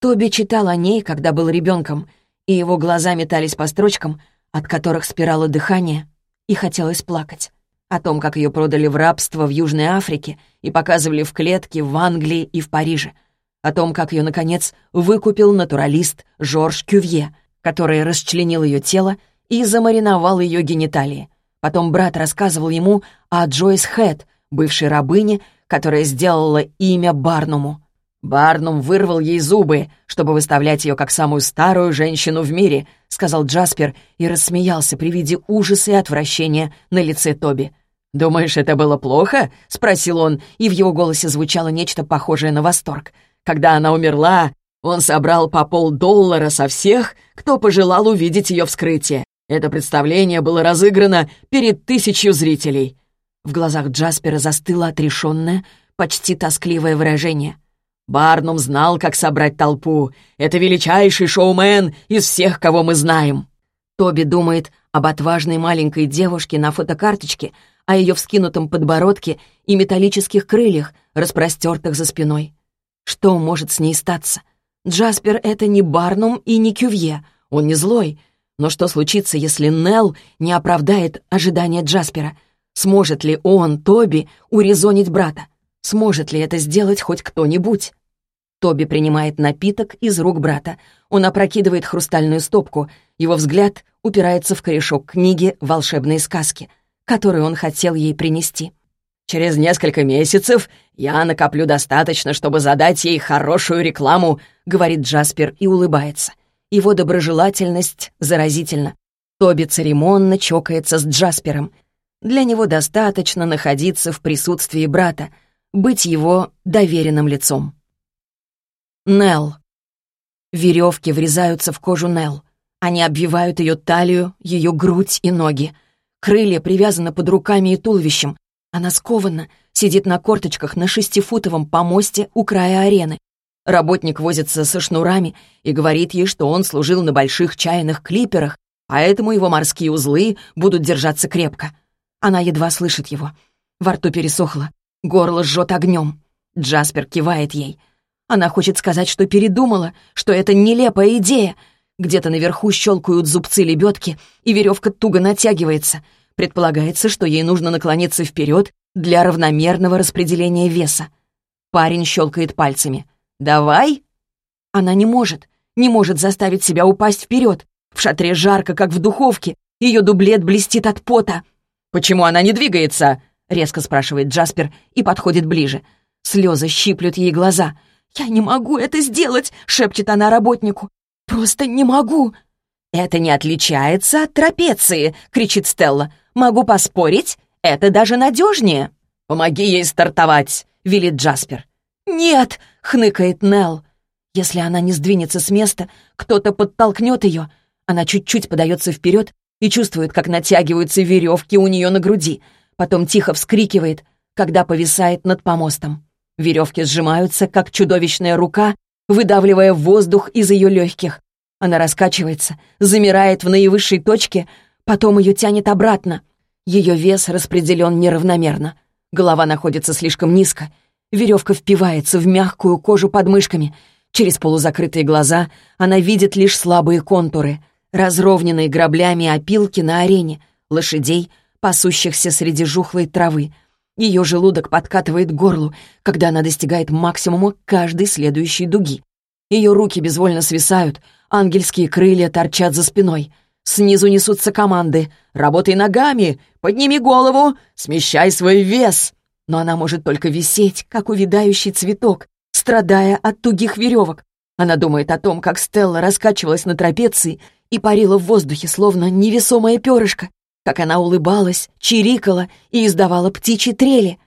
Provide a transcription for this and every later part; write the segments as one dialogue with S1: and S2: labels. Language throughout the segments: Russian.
S1: Тоби читал о ней, когда был ребенком, и его глаза метались по строчкам, от которых спирало дыхание, и хотелось плакать. О том, как ее продали в рабство в Южной Африке и показывали в клетке в Англии и в Париже. О том, как ее, наконец, выкупил натуралист Жорж Кювье, который расчленил ее тело и замариновал ее гениталии. Потом брат рассказывал ему о Джойс Хэт, бывшей рабыне, которая сделала имя Барнуму. «Барнум вырвал ей зубы, чтобы выставлять ее как самую старую женщину в мире», — сказал Джаспер и рассмеялся при виде ужаса и отвращения на лице Тоби. «Думаешь, это было плохо?» — спросил он, и в его голосе звучало нечто похожее на восторг. «Когда она умерла, он собрал по полдоллара со всех, кто пожелал увидеть ее вскрытие. Это представление было разыграно перед тысячью зрителей». В глазах Джаспера застыло отрешенное, почти тоскливое выражение. Барнум знал, как собрать толпу. Это величайший шоумен из всех, кого мы знаем. Тоби думает об отважной маленькой девушке на фотокарточке, о ее вскинутом подбородке и металлических крыльях, распростертых за спиной. Что может с ней статься? Джаспер — это не Барнум и не Кювье. Он не злой. Но что случится, если Нелл не оправдает ожидания Джаспера? Сможет ли он, Тоби, урезонить брата? Сможет ли это сделать хоть кто-нибудь? Тоби принимает напиток из рук брата. Он опрокидывает хрустальную стопку. Его взгляд упирается в корешок книги «Волшебные сказки», которую он хотел ей принести. «Через несколько месяцев я накоплю достаточно, чтобы задать ей хорошую рекламу», — говорит Джаспер и улыбается. Его доброжелательность заразительна. Тоби церемонно чокается с Джаспером. Для него достаточно находиться в присутствии брата, быть его доверенным лицом. Нел. Веревки врезаются в кожу Нел. Они обвивают ее талию, ее грудь и ноги. Крылья привязаны под руками и туловищем. Она скована, сидит на корточках на шестифутовом помосте у края арены. Работник возится со шнурами и говорит ей, что он служил на больших чайных клиперах, поэтому его морские узлы будут держаться крепко. Она едва слышит его. Во рту пересохло, горло жжет огнем. Джаспер кивает ей — она хочет сказать, что передумала, что это нелепая идея. Где-то наверху щелкают зубцы лебедки, и веревка туго натягивается. Предполагается, что ей нужно наклониться вперед для равномерного распределения веса. Парень щелкает пальцами. «Давай!» Она не может, не может заставить себя упасть вперед. В шатре жарко, как в духовке. Ее дублет блестит от пота. «Почему она не двигается?» — резко спрашивает Джаспер и подходит ближе. Слезы щиплют ей глаза — «Я не могу это сделать!» — шепчет она работнику. «Просто не могу!» «Это не отличается от трапеции!» — кричит Стелла. «Могу поспорить, это даже надежнее!» «Помоги ей стартовать!» — велит Джаспер. «Нет!» — хныкает Нелл. Если она не сдвинется с места, кто-то подтолкнет ее. Она чуть-чуть подается вперед и чувствует, как натягиваются веревки у нее на груди. Потом тихо вскрикивает, когда повисает над помостом. Веревки сжимаются, как чудовищная рука, выдавливая воздух из ее легких. Она раскачивается, замирает в наивысшей точке, потом ее тянет обратно. Ее вес распределен неравномерно. Голова находится слишком низко. Веревка впивается в мягкую кожу под мышками. Через полузакрытые глаза она видит лишь слабые контуры, разровненные граблями опилки на арене, лошадей, пасущихся среди жухлой травы — ее желудок подкатывает горлу, когда она достигает максимума каждой следующей дуги. Ее руки безвольно свисают, ангельские крылья торчат за спиной. Снизу несутся команды «Работай ногами! Подними голову! Смещай свой вес!» Но она может только висеть, как увядающий цветок, страдая от тугих веревок. Она думает о том, как Стелла раскачивалась на трапеции и парила в воздухе, словно невесомое перышко как она улыбалась, чирикала и издавала птичьи трели.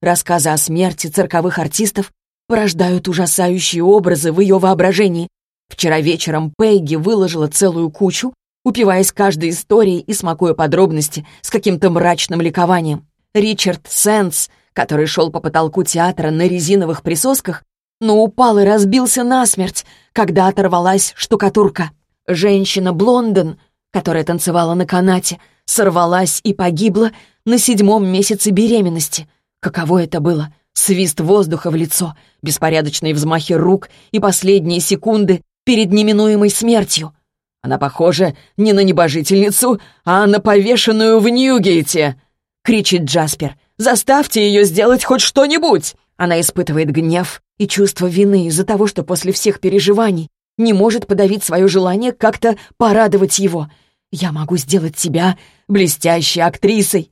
S1: Рассказы о смерти цирковых артистов порождают ужасающие образы в ее воображении. Вчера вечером Пегги выложила целую кучу, упиваясь каждой историей и смакуя подробности с каким-то мрачным ликованием. Ричард Сенс, который шел по потолку театра на резиновых присосках, но упал и разбился насмерть, когда оторвалась штукатурка. Женщина Блондон, которая танцевала на канате, сорвалась и погибла на седьмом месяце беременности. Каково это было? Свист воздуха в лицо, беспорядочные взмахи рук и последние секунды перед неминуемой смертью. Она похожа не на небожительницу, а на повешенную в Ньюгейте!» — кричит Джаспер. «Заставьте ее сделать хоть что-нибудь!» Она испытывает гнев и чувство вины из-за того, что после всех переживаний не может подавить свое желание как-то порадовать его. «Я могу сделать тебя блестящей актрисой!»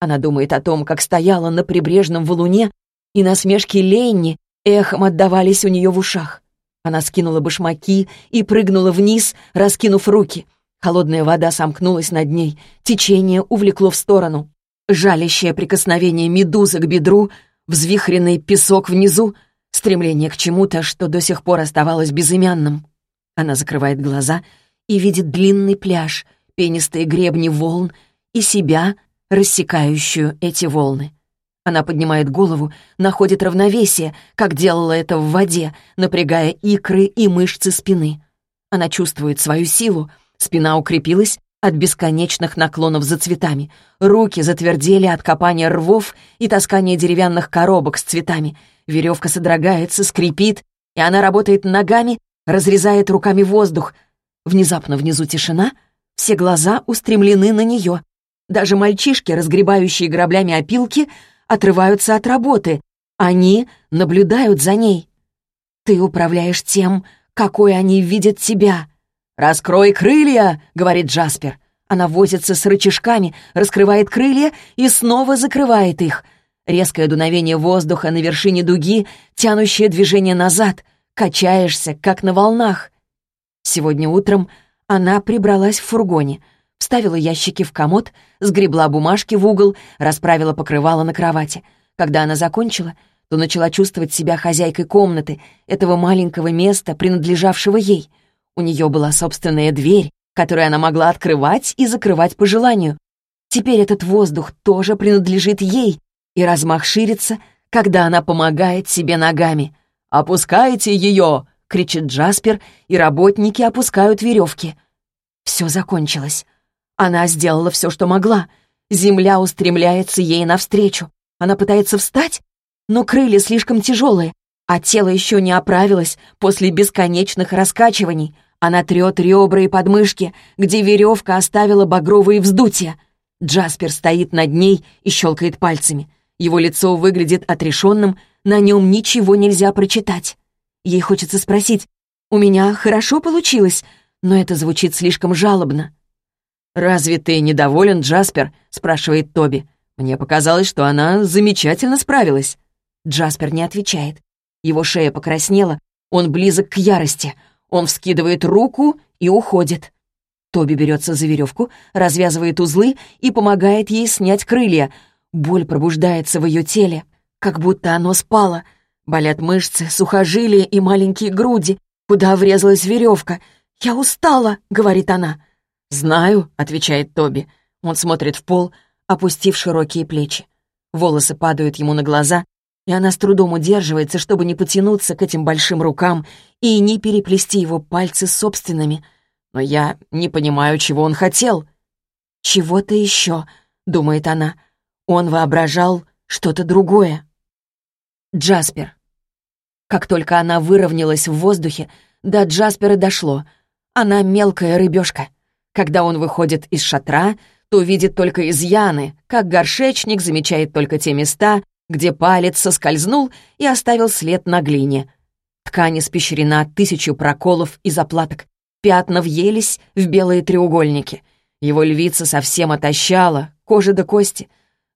S1: Она думает о том, как стояла на прибрежном валуне, и насмешки Ленни эхом отдавались у нее в ушах. Она скинула башмаки и прыгнула вниз, раскинув руки. Холодная вода сомкнулась над ней, течение увлекло в сторону. Жалящее прикосновение медузы к бедру, взвихренный песок внизу, стремление к чему-то, что до сих пор оставалось безымянным. Она закрывает глаза и видит длинный пляж, пенистые гребни волн и себя, рассекающую эти волны. Она поднимает голову, находит равновесие, как делала это в воде, напрягая икры и мышцы спины. Она чувствует свою силу, спина укрепилась от бесконечных наклонов за цветами, руки затвердели от копания рвов и таскания деревянных коробок с цветами, веревка содрогается, скрипит, и она работает ногами, разрезает руками воздух. Внезапно внизу тишина, все глаза устремлены на нее. Даже мальчишки, разгребающие граблями опилки, отрываются от работы. Они наблюдают за ней. Ты управляешь тем, какой они видят тебя. «Раскрой крылья!» — говорит Джаспер. Она возится с рычажками, раскрывает крылья и снова закрывает их. Резкое дуновение воздуха на вершине дуги, тянущее движение назад. Качаешься, как на волнах. Сегодня утром она прибралась в фургоне — вставила ящики в комод, сгребла бумажки в угол, расправила покрывало на кровати. Когда она закончила, то начала чувствовать себя хозяйкой комнаты, этого маленького места, принадлежавшего ей. У нее была собственная дверь, которую она могла открывать и закрывать по желанию. Теперь этот воздух тоже принадлежит ей, и размах ширится, когда она помогает себе ногами. «Опускайте ее!» — кричит Джаспер, и работники опускают веревки. Все закончилось. Она сделала все, что могла. Земля устремляется ей навстречу. Она пытается встать, но крылья слишком тяжелые, а тело еще не оправилось после бесконечных раскачиваний. Она трет ребра и подмышки, где веревка оставила багровые вздутия. Джаспер стоит над ней и щелкает пальцами. Его лицо выглядит отрешенным, на нем ничего нельзя прочитать. Ей хочется спросить, «У меня хорошо получилось?» но это звучит слишком жалобно. «Разве ты недоволен, Джаспер?» — спрашивает Тоби. «Мне показалось, что она замечательно справилась». Джаспер не отвечает. Его шея покраснела, он близок к ярости. Он вскидывает руку и уходит. Тоби берется за веревку, развязывает узлы и помогает ей снять крылья. Боль пробуждается в ее теле, как будто оно спало. Болят мышцы, сухожилия и маленькие груди, куда врезалась веревка. «Я устала», — говорит она. «Знаю», — отвечает Тоби. Он смотрит в пол, опустив широкие плечи. Волосы падают ему на глаза, и она с трудом удерживается, чтобы не потянуться к этим большим рукам и не переплести его пальцы собственными. Но я не понимаю, чего он хотел. «Чего-то еще», — думает она. Он воображал что-то другое. Джаспер. Как только она выровнялась в воздухе, до Джаспера дошло. Она мелкая рыбешка. Когда он выходит из шатра, то видит только изъяны, как горшечник замечает только те места, где палец соскользнул и оставил след на глине. Ткань испещрена тысячу проколов и заплаток. Пятна въелись в белые треугольники. Его львица совсем отощала, кожа до кости.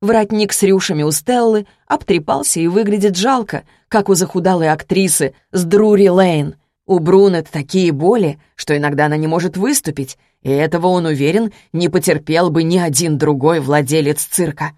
S1: Воротник с рюшами у Стеллы обтрепался и выглядит жалко, как у захудалой актрисы с Друри Лейн. У Брунет такие боли, что иногда она не может выступить, и этого, он уверен, не потерпел бы ни один другой владелец цирка.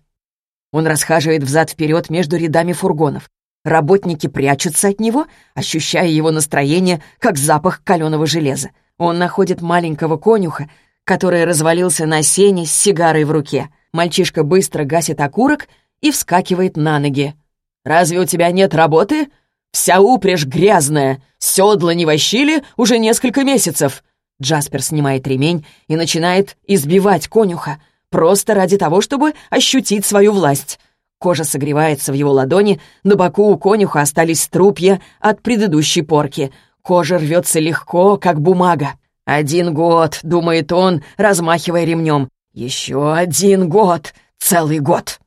S1: Он расхаживает взад-вперед между рядами фургонов. Работники прячутся от него, ощущая его настроение, как запах каленого железа. Он находит маленького конюха, который развалился на сене с сигарой в руке. Мальчишка быстро гасит окурок и вскакивает на ноги. «Разве у тебя нет работы? Вся упряжь грязная, седла не вощили уже несколько месяцев. Джаспер снимает ремень и начинает избивать конюха, просто ради того, чтобы ощутить свою власть. Кожа согревается в его ладони, на боку у конюха остались струпья от предыдущей порки. Кожа рвется легко, как бумага. «Один год», — думает он, размахивая ремнем. «Еще один год! Целый год!»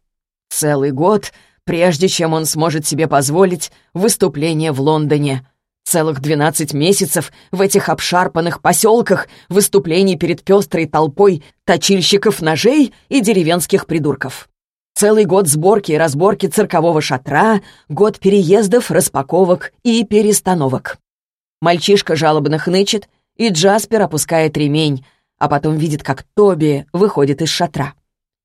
S1: Целый год, прежде чем он сможет себе позволить выступление в Лондоне. Целых двенадцать месяцев в этих обшарпанных поселках выступлений перед пестрой толпой точильщиков ножей и деревенских придурков. Целый год сборки и разборки циркового шатра, год переездов, распаковок и перестановок. Мальчишка жалобно хнычет, и Джаспер опускает ремень, а потом видит, как Тоби выходит из шатра.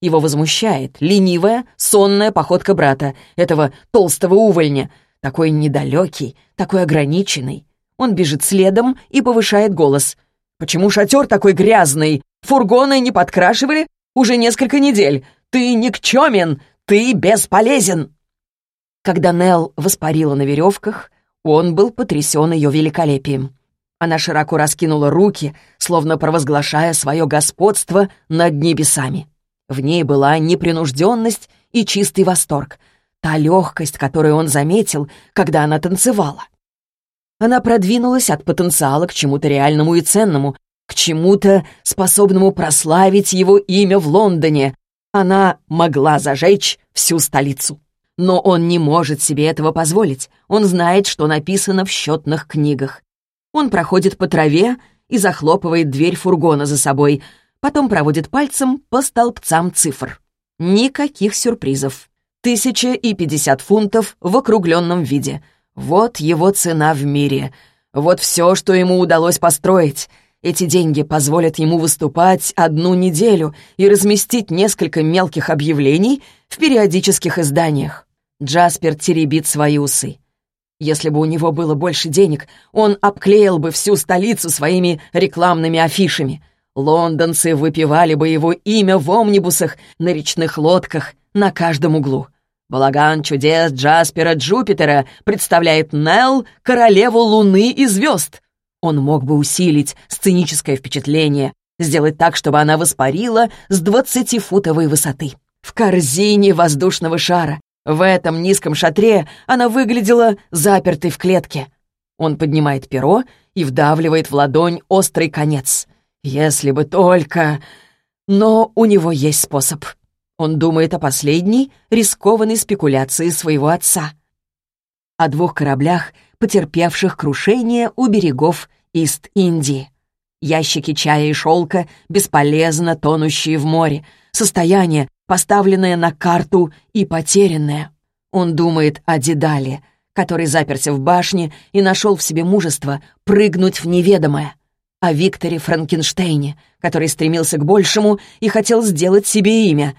S1: Его возмущает ленивая, сонная походка брата, этого толстого увольня, такой недалекий, такой ограниченный. Он бежит следом и повышает голос. «Почему шатер такой грязный? Фургоны не подкрашивали? Уже несколько недель. Ты никчемен! Ты бесполезен!» Когда Нелл воспарила на веревках, он был потрясен ее великолепием. Она широко раскинула руки, словно провозглашая свое господство над небесами. В ней была непринужденность и чистый восторг, та легкость, которую он заметил, когда она танцевала. Она продвинулась от потенциала к чему-то реальному и ценному, к чему-то, способному прославить его имя в Лондоне. Она могла зажечь всю столицу. Но он не может себе этого позволить. Он знает, что написано в счетных книгах. Он проходит по траве и захлопывает дверь фургона за собой, потом проводит пальцем по столбцам цифр. Никаких сюрпризов. Тысяча и пятьдесят фунтов в округленном виде. Вот его цена в мире. Вот все, что ему удалось построить. Эти деньги позволят ему выступать одну неделю и разместить несколько мелких объявлений в периодических изданиях. Джаспер теребит свои усы. Если бы у него было больше денег, он обклеил бы всю столицу своими рекламными афишами. Лондонцы выпивали бы его имя в омнибусах, на речных лодках, на каждом углу. Балаган чудес Джаспера Джупитера представляет Нелл, королеву луны и звезд. Он мог бы усилить сценическое впечатление, сделать так, чтобы она воспарила с двадцатифутовой высоты. В корзине воздушного шара, в этом низком шатре она выглядела запертой в клетке. Он поднимает перо и вдавливает в ладонь острый конец. Если бы только... Но у него есть способ. Он думает о последней, рискованной спекуляции своего отца. О двух кораблях, потерпевших крушение у берегов Ист-Индии. Ящики чая и шелка, бесполезно тонущие в море. Состояние, поставленное на карту и потерянное. Он думает о Дедале, который заперся в башне и нашел в себе мужество прыгнуть в неведомое. О Викторе Франкенштейне, который стремился к большему и хотел сделать себе имя.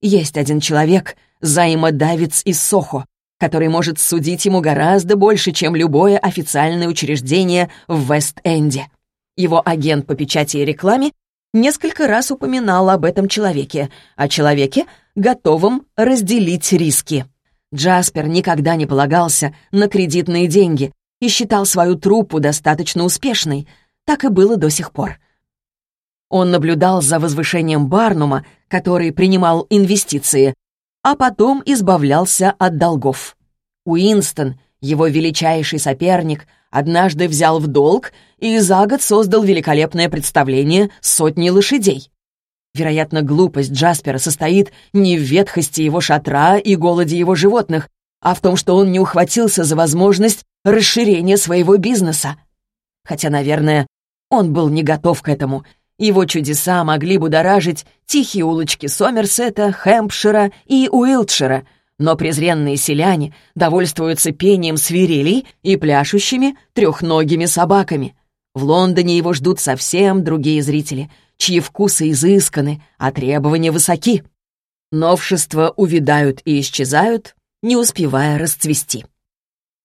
S1: Есть один человек, взаимодавец из Сохо, который может судить ему гораздо больше, чем любое официальное учреждение в Вест-Энде. Его агент по печати и рекламе несколько раз упоминал об этом человеке, о человеке, готовом разделить риски. Джаспер никогда не полагался на кредитные деньги и считал свою труппу достаточно успешной. Так и было до сих пор. Он наблюдал за возвышением Барнума, который принимал инвестиции, а потом избавлялся от долгов. Уинстон, его величайший соперник, однажды взял в долг и за год создал великолепное представление сотни лошадей. Вероятно, глупость Джаспера состоит не в ветхости его шатра и голоде его животных, а в том, что он не ухватился за возможность расширения своего бизнеса. Хотя, наверное, он был не готов к этому. Его чудеса могли будоражить тихие улочки Сомерсета, Хэмпшира и Уилтшира — но презренные селяне довольствуются пением свирелей и пляшущими трехногими собаками. В Лондоне его ждут совсем другие зрители, чьи вкусы изысканы, а требования высоки. Новшества увядают и исчезают, не успевая расцвести.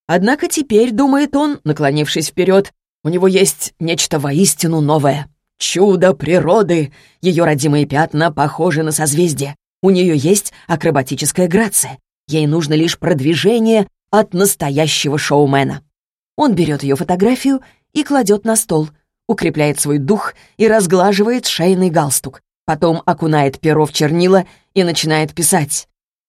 S1: Однако теперь, думает он, наклонившись вперед, у него есть нечто воистину новое. Чудо природы! Ее родимые пятна похожи на созвездие. У нее есть акробатическая грация. Ей нужно лишь продвижение от настоящего шоумена. Он берет ее фотографию и кладет на стол, укрепляет свой дух и разглаживает шейный галстук. Потом окунает перо в чернила и начинает писать.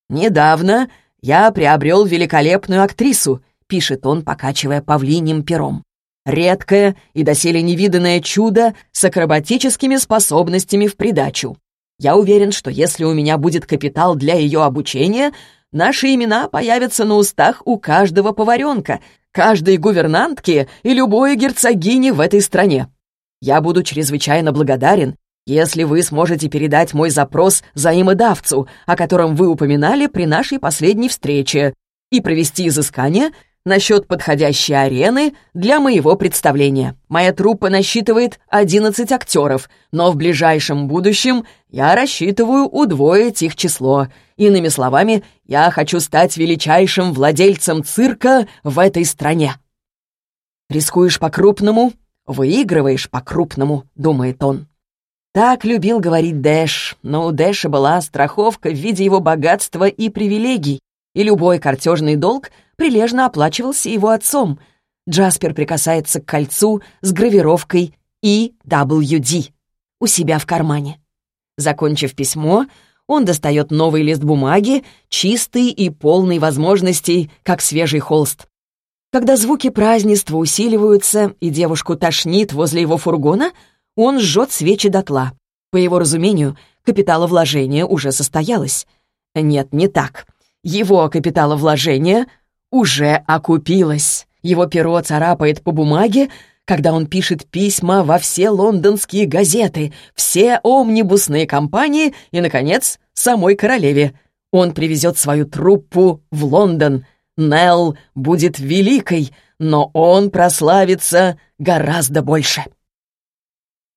S1: «Недавно я приобрел великолепную актрису», — пишет он, покачивая павлиним пером. «Редкое и доселе невиданное чудо с акробатическими способностями в придачу. Я уверен, что если у меня будет капитал для ее обучения, наши имена появятся на устах у каждого поваренка, каждой гувернантки и любой герцогини в этой стране. Я буду чрезвычайно благодарен, если вы сможете передать мой запрос взаимодавцу, о котором вы упоминали при нашей последней встрече, и провести изыскание насчет подходящей арены для моего представления. Моя труппа насчитывает 11 актеров, но в ближайшем будущем я рассчитываю удвоить их число. Иными словами, я хочу стать величайшим владельцем цирка в этой стране. «Рискуешь по-крупному, выигрываешь по-крупному», — думает он. Так любил говорить Дэш, но у Дэша была страховка в виде его богатства и привилегий, и любой картежный долг прилежно оплачивался его отцом. Джаспер прикасается к кольцу с гравировкой EWD у себя в кармане. Закончив письмо, он достает новый лист бумаги, чистый и полный возможностей, как свежий холст. Когда звуки празднества усиливаются и девушку тошнит возле его фургона — он жжет свечи дотла. По его разумению, капиталовложение уже состоялось. Нет, не так. Его капиталовложение уже окупилось. Его перо царапает по бумаге, когда он пишет письма во все лондонские газеты, все омнибусные компании и, наконец, самой королеве. Он привезет свою труппу в Лондон. Нелл будет великой, но он прославится гораздо больше.